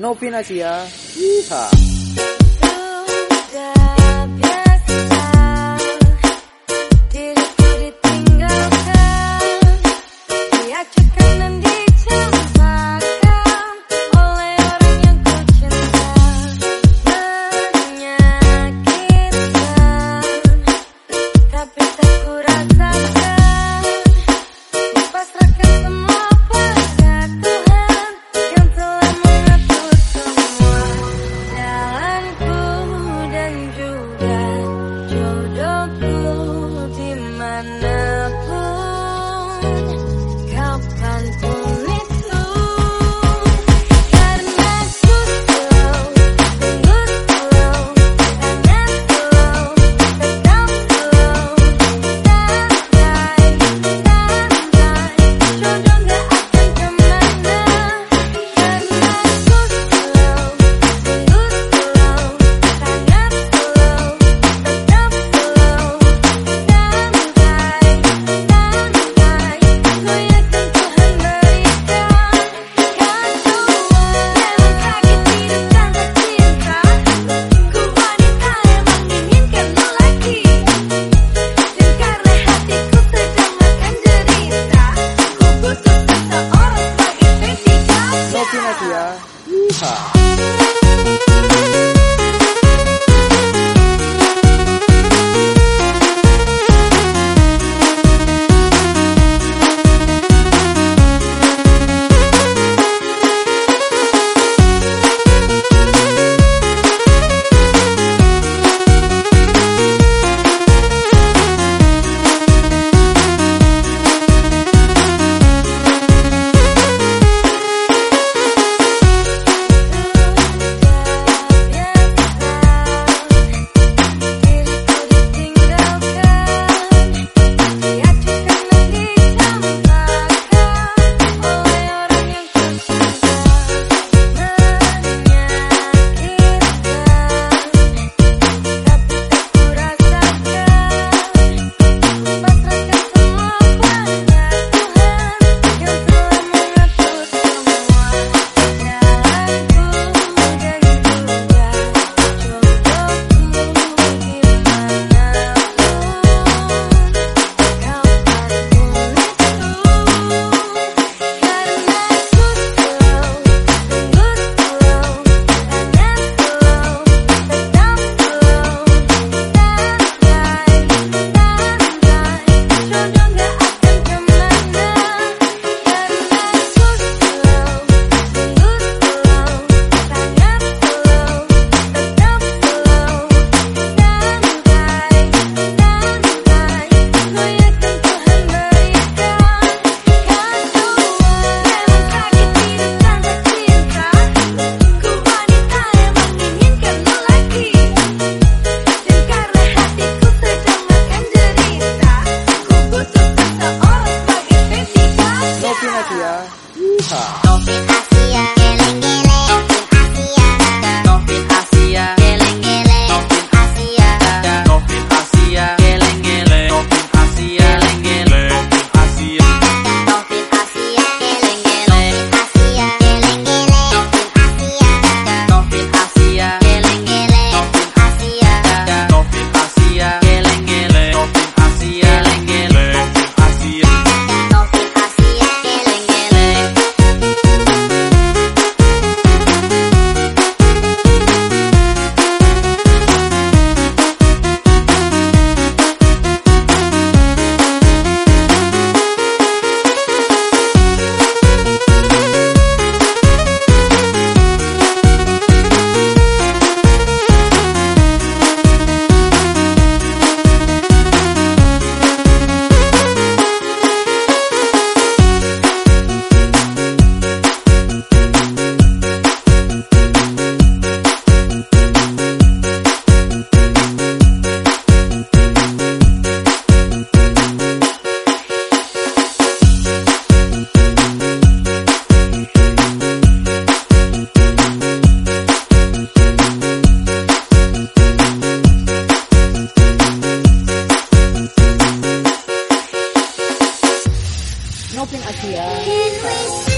Novinasia. Yeehaw. ating Asiya.